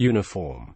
uniform.